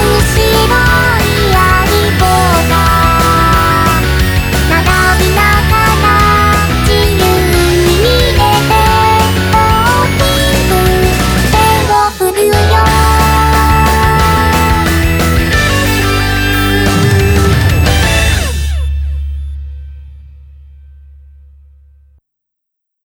さ後ろ